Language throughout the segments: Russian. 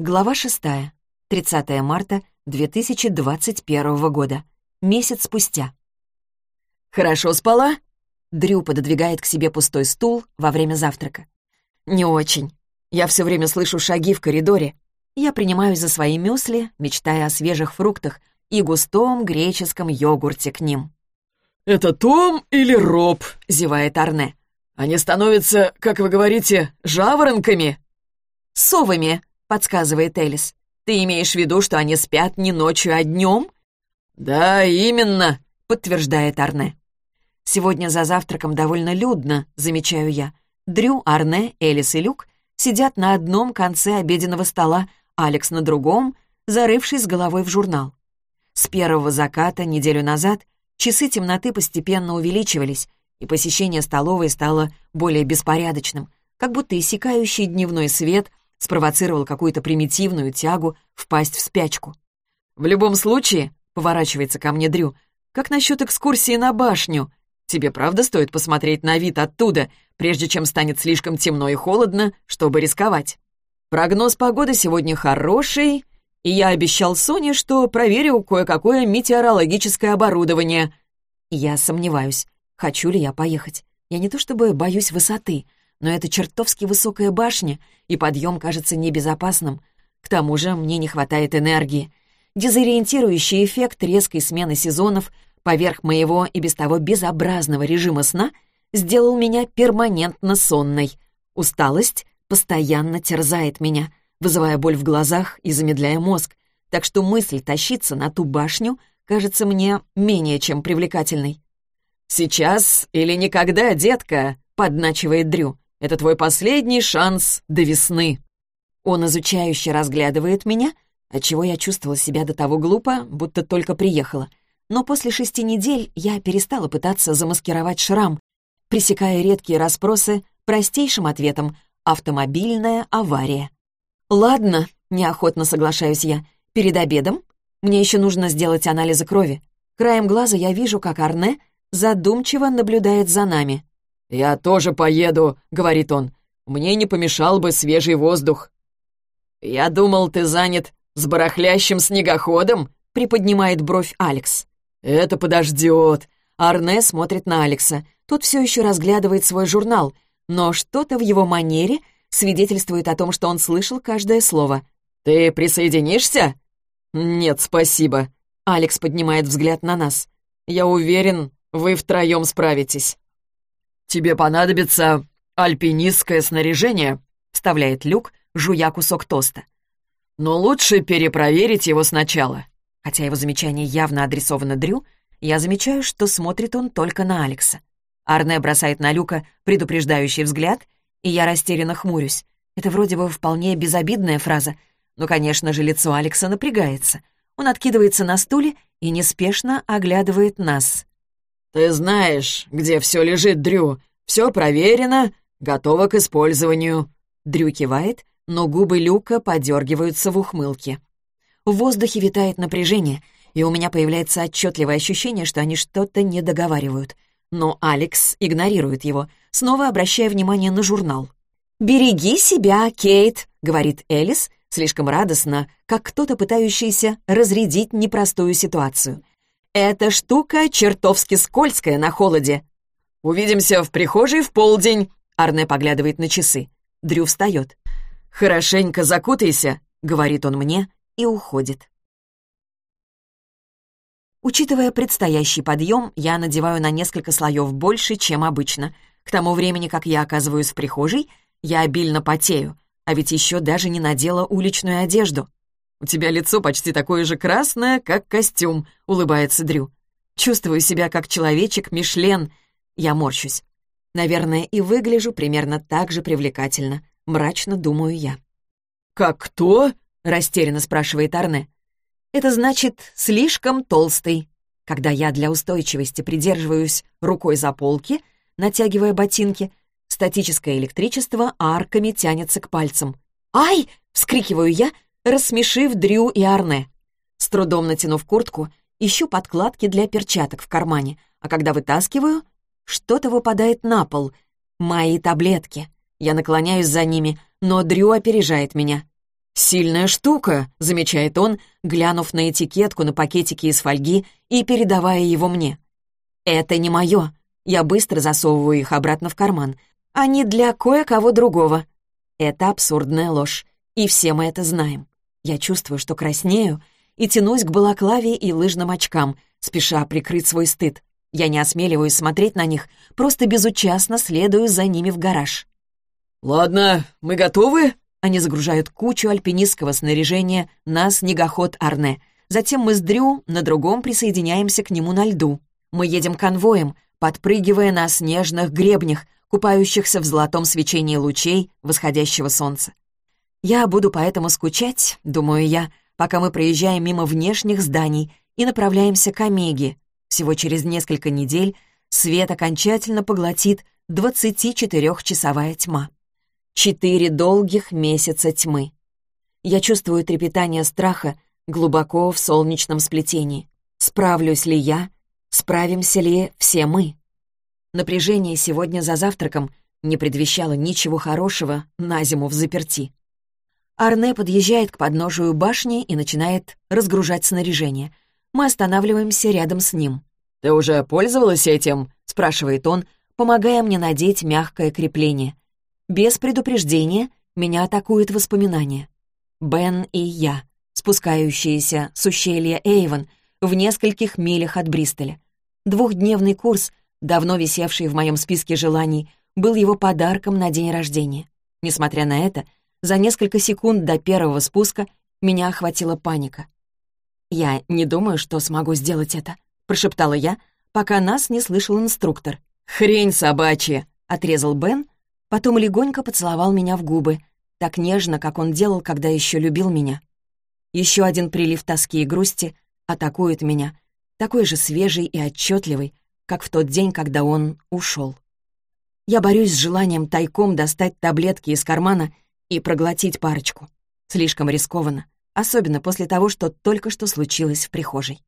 Глава 6. 30 марта 2021 года. Месяц спустя. «Хорошо спала?» Дрю пододвигает к себе пустой стул во время завтрака. «Не очень. Я все время слышу шаги в коридоре. Я принимаюсь за свои мюсли, мечтая о свежих фруктах и густом греческом йогурте к ним». «Это Том или Роб?» — зевает Арне. «Они становятся, как вы говорите, жаворонками?» «Совами», — подсказывает Элис. «Ты имеешь в виду, что они спят не ночью, а днем?» «Да, именно», — подтверждает Арне. Сегодня за завтраком довольно людно, замечаю я. Дрю, Арне, Элис и Люк сидят на одном конце обеденного стола, Алекс на другом, зарывшись головой в журнал. С первого заката неделю назад часы темноты постепенно увеличивались, и посещение столовой стало более беспорядочным, как будто иссякающий дневной свет спровоцировал какую-то примитивную тягу впасть в спячку. «В любом случае», — поворачивается ко мне Дрю, «как насчет экскурсии на башню? Тебе правда стоит посмотреть на вид оттуда, прежде чем станет слишком темно и холодно, чтобы рисковать? Прогноз погоды сегодня хороший, и я обещал Соне, что проверю кое-какое метеорологическое оборудование. Я сомневаюсь, хочу ли я поехать. Я не то чтобы боюсь высоты, но это чертовски высокая башня, и подъем кажется небезопасным. К тому же мне не хватает энергии. Дезориентирующий эффект резкой смены сезонов поверх моего и без того безобразного режима сна сделал меня перманентно сонной. Усталость постоянно терзает меня, вызывая боль в глазах и замедляя мозг, так что мысль тащиться на ту башню кажется мне менее чем привлекательной. «Сейчас или никогда, детка», — подначивает Дрю. Это твой последний шанс до весны». Он изучающе разглядывает меня, отчего я чувствовала себя до того глупо, будто только приехала. Но после шести недель я перестала пытаться замаскировать шрам, пресекая редкие расспросы простейшим ответом «автомобильная авария». «Ладно», — неохотно соглашаюсь я, — «перед обедом мне еще нужно сделать анализы крови. Краем глаза я вижу, как Арне задумчиво наблюдает за нами. «Я тоже поеду», — говорит он. «Мне не помешал бы свежий воздух». «Я думал, ты занят с барахлящим снегоходом», — приподнимает бровь Алекс. «Это подождет». Арне смотрит на Алекса. Тот все еще разглядывает свой журнал, но что-то в его манере свидетельствует о том, что он слышал каждое слово. «Ты присоединишься?» «Нет, спасибо». Алекс поднимает взгляд на нас. «Я уверен, вы втроем справитесь». «Тебе понадобится альпинистское снаряжение», — вставляет Люк, жуя кусок тоста. «Но лучше перепроверить его сначала». Хотя его замечание явно адресовано Дрю, я замечаю, что смотрит он только на Алекса. Арне бросает на Люка предупреждающий взгляд, и я растерянно хмурюсь. Это вроде бы вполне безобидная фраза, но, конечно же, лицо Алекса напрягается. Он откидывается на стуле и неспешно оглядывает нас. «Ты знаешь, где все лежит, Дрю. Все проверено, готово к использованию». Дрю кивает, но губы Люка подергиваются в ухмылке. В воздухе витает напряжение, и у меня появляется отчетливое ощущение, что они что-то не договаривают. Но Алекс игнорирует его, снова обращая внимание на журнал. «Береги себя, Кейт», — говорит Элис, слишком радостно, как кто-то пытающийся разрядить непростую ситуацию. Эта штука чертовски скользкая на холоде. Увидимся в прихожей в полдень. Арне поглядывает на часы. Дрю встает. «Хорошенько закутайся», — говорит он мне и уходит. Учитывая предстоящий подъем, я надеваю на несколько слоев больше, чем обычно. К тому времени, как я оказываюсь в прихожей, я обильно потею, а ведь еще даже не надела уличную одежду. «У тебя лицо почти такое же красное, как костюм», — улыбается Дрю. «Чувствую себя как человечек Мишлен». Я морщусь. Наверное, и выгляжу примерно так же привлекательно. Мрачно думаю я. «Как кто?» — растерянно спрашивает Арне. «Это значит, слишком толстый». Когда я для устойчивости придерживаюсь рукой за полки, натягивая ботинки, статическое электричество арками тянется к пальцам. «Ай!» — вскрикиваю я — рассмешив Дрю и Арне. С трудом натянув куртку, ищу подкладки для перчаток в кармане, а когда вытаскиваю, что-то выпадает на пол. Мои таблетки. Я наклоняюсь за ними, но Дрю опережает меня. «Сильная штука», — замечает он, глянув на этикетку на пакетике из фольги и передавая его мне. «Это не мое. Я быстро засовываю их обратно в карман. Они для кое-кого другого». Это абсурдная ложь, и все мы это знаем. Я чувствую, что краснею, и тянусь к балаклаве и лыжным очкам, спеша прикрыть свой стыд. Я не осмеливаюсь смотреть на них, просто безучастно следую за ними в гараж. «Ладно, мы готовы?» Они загружают кучу альпинистского снаряжения на снегоход Арне. Затем мы с Дрю на другом присоединяемся к нему на льду. Мы едем конвоем, подпрыгивая на снежных гребнях, купающихся в золотом свечении лучей восходящего солнца. Я буду поэтому скучать, думаю я, пока мы проезжаем мимо внешних зданий и направляемся к Омеге. Всего через несколько недель свет окончательно поглотит 24-часовая тьма. Четыре долгих месяца тьмы. Я чувствую трепетание страха глубоко в солнечном сплетении. Справлюсь ли я? Справимся ли все мы? Напряжение сегодня за завтраком не предвещало ничего хорошего на зиму в заперти. Арне подъезжает к подножию башни и начинает разгружать снаряжение. Мы останавливаемся рядом с ним. «Ты уже пользовалась этим?» — спрашивает он, помогая мне надеть мягкое крепление. Без предупреждения меня атакуют воспоминания. Бен и я, спускающиеся с ущелья Эйвен в нескольких милях от Бристоля. Двухдневный курс, давно висевший в моем списке желаний, был его подарком на день рождения. Несмотря на это, за несколько секунд до первого спуска меня охватила паника. «Я не думаю, что смогу сделать это», — прошептала я, пока нас не слышал инструктор. «Хрень собачья!» — отрезал Бен, Потом легонько поцеловал меня в губы, так нежно, как он делал, когда еще любил меня. Еще один прилив тоски и грусти атакует меня, такой же свежий и отчетливый, как в тот день, когда он ушел. Я борюсь с желанием тайком достать таблетки из кармана и проглотить парочку. Слишком рискованно, особенно после того, что только что случилось в прихожей.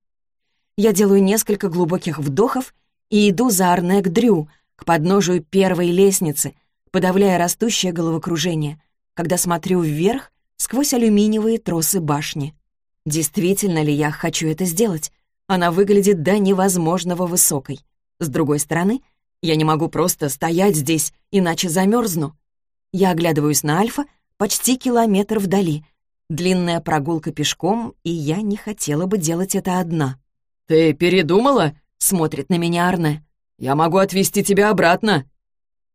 Я делаю несколько глубоких вдохов и иду за Арне к Дрю, к подножию первой лестницы, подавляя растущее головокружение, когда смотрю вверх сквозь алюминиевые тросы башни. Действительно ли я хочу это сделать? Она выглядит до невозможного высокой. С другой стороны, я не могу просто стоять здесь, иначе замерзну. Я оглядываюсь на Альфа почти километр вдали. Длинная прогулка пешком, и я не хотела бы делать это одна. «Ты передумала?» — смотрит на меня Арне. «Я могу отвезти тебя обратно».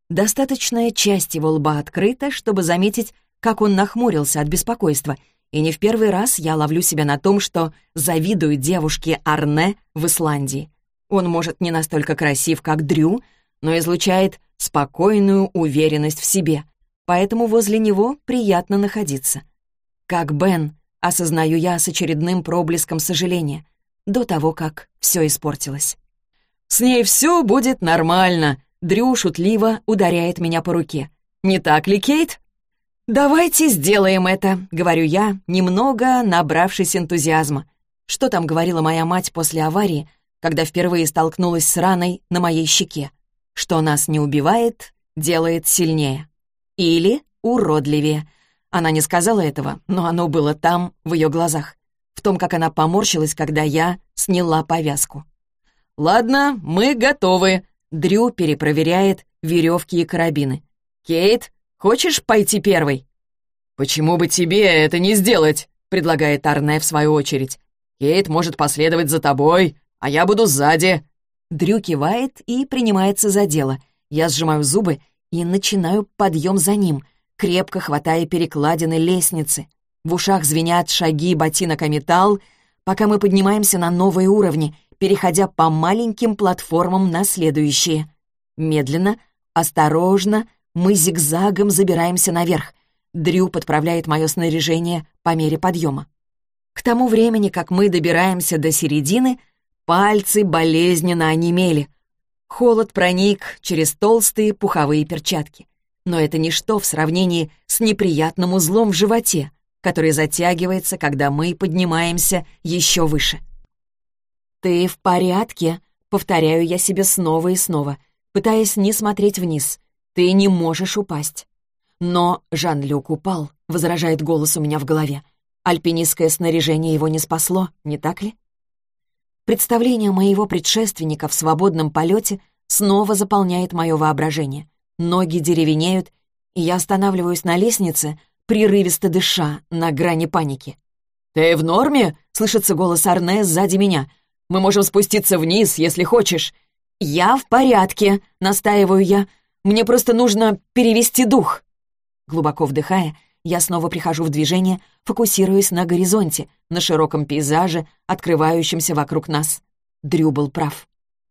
Достаточная часть его лба открыта, чтобы заметить, как он нахмурился от беспокойства, и не в первый раз я ловлю себя на том, что завидую девушке Арне в Исландии. Он, может, не настолько красив, как Дрю, но излучает спокойную уверенность в себе, поэтому возле него приятно находиться. Как Бен, осознаю я с очередным проблеском сожаления, до того, как все испортилось. «С ней все будет нормально», Дрю шутливо ударяет меня по руке. «Не так ли, Кейт?» «Давайте сделаем это», — говорю я, немного набравшись энтузиазма. Что там говорила моя мать после аварии, когда впервые столкнулась с раной на моей щеке? Что нас не убивает, делает сильнее. Или уродливее. Она не сказала этого, но оно было там, в ее глазах. В том, как она поморщилась, когда я сняла повязку. «Ладно, мы готовы», Дрю перепроверяет веревки и карабины. «Кейт, хочешь пойти первой?» «Почему бы тебе это не сделать?» — предлагает Арне в свою очередь. «Кейт может последовать за тобой, а я буду сзади». Дрю кивает и принимается за дело. Я сжимаю зубы и начинаю подъем за ним, крепко хватая перекладины лестницы. В ушах звенят шаги ботинок о металл, пока мы поднимаемся на новые уровни, переходя по маленьким платформам на следующие. Медленно, осторожно, мы зигзагом забираемся наверх. Дрю подправляет мое снаряжение по мере подъема. К тому времени, как мы добираемся до середины, пальцы болезненно онемели. Холод проник через толстые пуховые перчатки. Но это ничто в сравнении с неприятным узлом в животе, который затягивается, когда мы поднимаемся еще выше. «Ты в порядке?» — повторяю я себе снова и снова, пытаясь не смотреть вниз. «Ты не можешь упасть». Но Жан-Люк упал. — возражает голос у меня в голове. Альпинистское снаряжение его не спасло, не так ли? Представление моего предшественника в свободном полете снова заполняет мое воображение. Ноги деревенеют, и я останавливаюсь на лестнице, прерывисто дыша, на грани паники. «Ты в норме?» — слышится голос Арне сзади меня. «Мы можем спуститься вниз, если хочешь». «Я в порядке», — настаиваю я. «Мне просто нужно перевести дух». Глубоко вдыхая, я снова прихожу в движение, фокусируясь на горизонте, на широком пейзаже, открывающемся вокруг нас. Дрю был прав.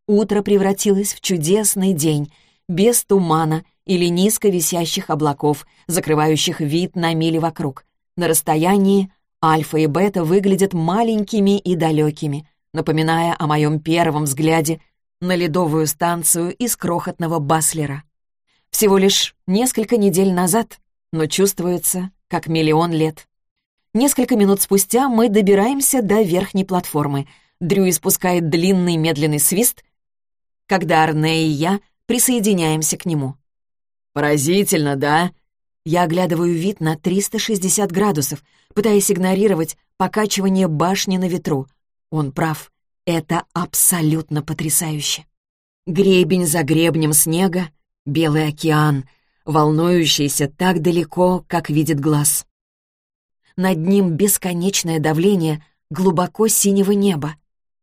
Утро превратилось в чудесный день, без тумана или низко висящих облаков, закрывающих вид на мили вокруг. На расстоянии альфа и бета выглядят маленькими и далекими, напоминая о моем первом взгляде на ледовую станцию из крохотного Баслера. Всего лишь несколько недель назад но чувствуется, как миллион лет. Несколько минут спустя мы добираемся до верхней платформы. Дрю испускает длинный медленный свист, когда Арне и я присоединяемся к нему. «Поразительно, да?» Я оглядываю вид на 360 градусов, пытаясь игнорировать покачивание башни на ветру. Он прав. Это абсолютно потрясающе. Гребень за гребнем снега, белый океан — волнующийся так далеко, как видит глаз. Над ним бесконечное давление глубоко синего неба.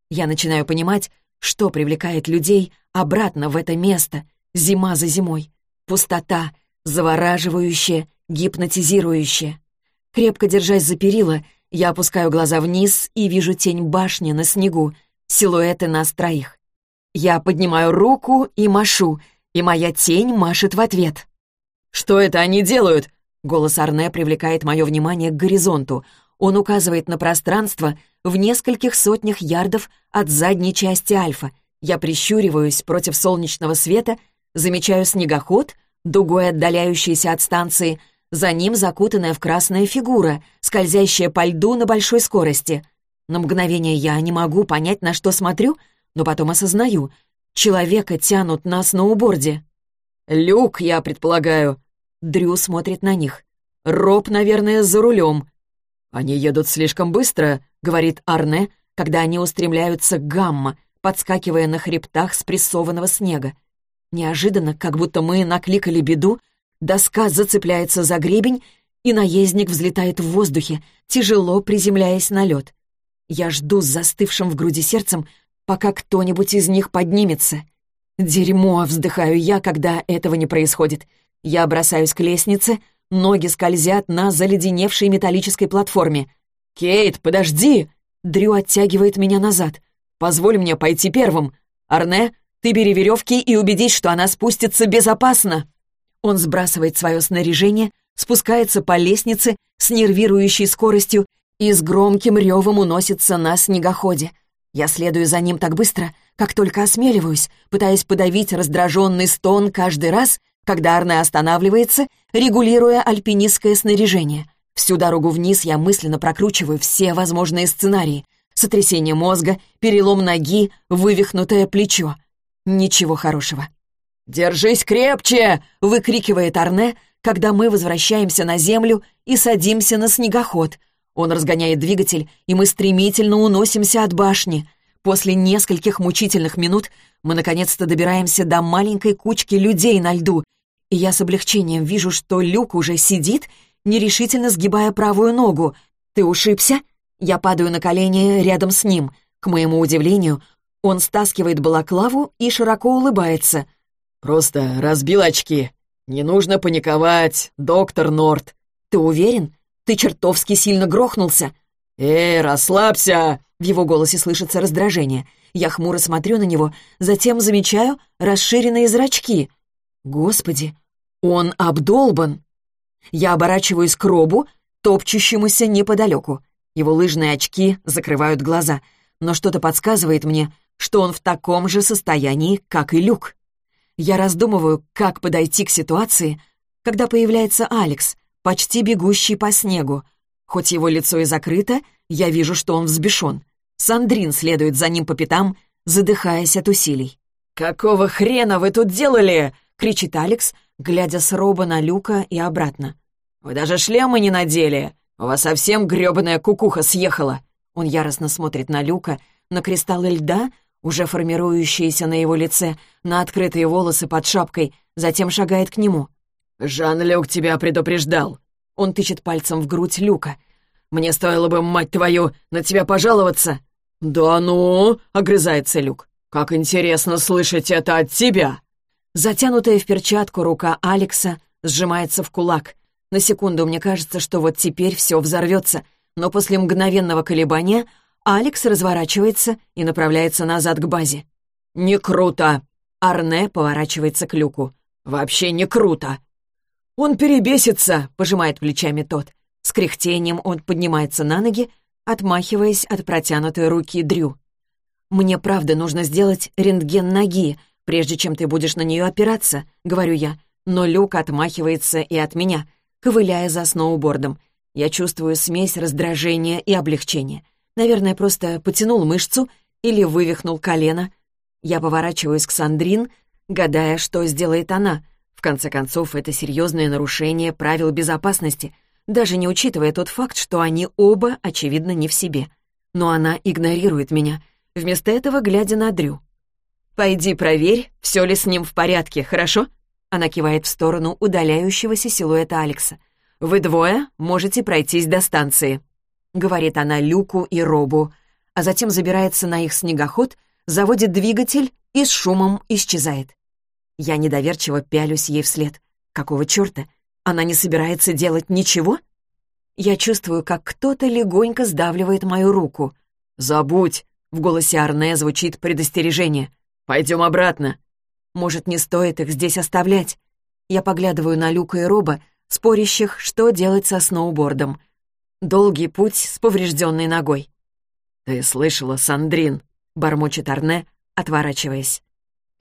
Я начинаю понимать, что привлекает людей обратно в это место, зима за зимой. Пустота, завораживающая, гипнотизирующая. Крепко держась за перила, я опускаю глаза вниз и вижу тень башни на снегу, силуэты нас троих. Я поднимаю руку и машу, и моя тень машет в ответ. «Что это они делают?» Голос Арне привлекает мое внимание к горизонту. Он указывает на пространство в нескольких сотнях ярдов от задней части Альфа. Я прищуриваюсь против солнечного света, замечаю снегоход, дугой отдаляющийся от станции, за ним закутанная в красная фигура, скользящая по льду на большой скорости. На мгновение я не могу понять, на что смотрю, но потом осознаю. Человека тянут на сноуборде. «Люк, я предполагаю». Дрю смотрит на них. «Роб, наверное, за рулем». «Они едут слишком быстро», — говорит Арне, когда они устремляются к гамма, подскакивая на хребтах спрессованного снега. Неожиданно, как будто мы накликали беду, доска зацепляется за гребень, и наездник взлетает в воздухе, тяжело приземляясь на лед. Я жду с застывшим в груди сердцем, пока кто-нибудь из них поднимется. Дерьмо, вздыхаю я, когда этого не происходит. Я бросаюсь к лестнице, ноги скользят на заледеневшей металлической платформе. «Кейт, подожди!» Дрю оттягивает меня назад. «Позволь мне пойти первым. Арне, ты бери веревки и убедись, что она спустится безопасно». Он сбрасывает свое снаряжение, спускается по лестнице с нервирующей скоростью и с громким ревом уносится на снегоходе. Я следую за ним так быстро, как только осмеливаюсь, пытаясь подавить раздраженный стон каждый раз, когда Арне останавливается, регулируя альпинистское снаряжение. Всю дорогу вниз я мысленно прокручиваю все возможные сценарии. Сотрясение мозга, перелом ноги, вывихнутое плечо. Ничего хорошего. «Держись крепче!» — выкрикивает Арне, когда мы возвращаемся на землю и садимся на снегоход — он разгоняет двигатель, и мы стремительно уносимся от башни. После нескольких мучительных минут мы наконец-то добираемся до маленькой кучки людей на льду, и я с облегчением вижу, что Люк уже сидит, нерешительно сгибая правую ногу. «Ты ушибся?» Я падаю на колени рядом с ним. К моему удивлению, он стаскивает балаклаву и широко улыбается. «Просто разбил очки. Не нужно паниковать, доктор Норт». «Ты уверен? Ты чертовски сильно грохнулся!» «Эй, расслабься!» В его голосе слышится раздражение. Я хмуро смотрю на него, затем замечаю расширенные зрачки. Господи, он обдолбан! Я оборачиваюсь к робу, топчущемуся неподалеку. Его лыжные очки закрывают глаза, но что-то подсказывает мне, что он в таком же состоянии, как и Люк. Я раздумываю, как подойти к ситуации, когда появляется Алекс, почти бегущий по снегу. Хоть его лицо и закрыто, я вижу, что он взбешен. Сандрин следует за ним по пятам, задыхаясь от усилий. «Какого хрена вы тут делали?» — кричит Алекс, глядя с Роба на Люка и обратно. Вы даже шлемы не надели! У вас совсем грёбаная кукуха съехала!» Он яростно смотрит на Люка, на кристаллы льда, уже формирующиеся на его лице, на открытые волосы под шапкой, затем шагает к нему. «Жан-Люк тебя предупреждал!» Он тычет пальцем в грудь Люка. «Мне стоило бы, мать твою, на тебя пожаловаться!» «Да ну!» — огрызается Люк. «Как интересно слышать это от тебя!» Затянутая в перчатку рука Алекса сжимается в кулак. На секунду мне кажется, что вот теперь все взорвется, но после мгновенного колебания Алекс разворачивается и направляется назад к базе. «Не круто!» Арне поворачивается к люку. «Вообще не круто!» «Он перебесится!» — пожимает плечами тот. С кряхтением он поднимается на ноги, отмахиваясь от протянутой руки Дрю. «Мне правда нужно сделать рентген ноги, прежде чем ты будешь на нее опираться», — говорю я. Но Люк отмахивается и от меня, ковыляя за сноубордом. Я чувствую смесь раздражения и облегчения. Наверное, просто потянул мышцу или вывихнул колено. Я поворачиваюсь к Сандрин, гадая, что сделает она. В конце концов, это серьезное нарушение правил безопасности, даже не учитывая тот факт, что они оба, очевидно, не в себе. Но она игнорирует меня, вместо этого глядя на Дрю. «Пойди проверь, все ли с ним в порядке, хорошо?» Она кивает в сторону удаляющегося силуэта Алекса. «Вы двое можете пройтись до станции». — говорит она Люку и Робу, а затем забирается на их снегоход, заводит двигатель и с шумом исчезает. Я недоверчиво пялюсь ей вслед. Какого черта? Она не собирается делать ничего? Я чувствую, как кто-то легонько сдавливает мою руку. «Забудь!» — в голосе Арне звучит предостережение. «Пойдем обратно!» Может, не стоит их здесь оставлять? Я поглядываю на Люка и Роба, спорящих, что делать со сноубордом — Долгий путь с поврежденной ногой. «Ты слышала, Сандрин?» — бормочет Арне, отворачиваясь.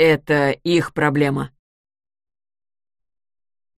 «Это их проблема».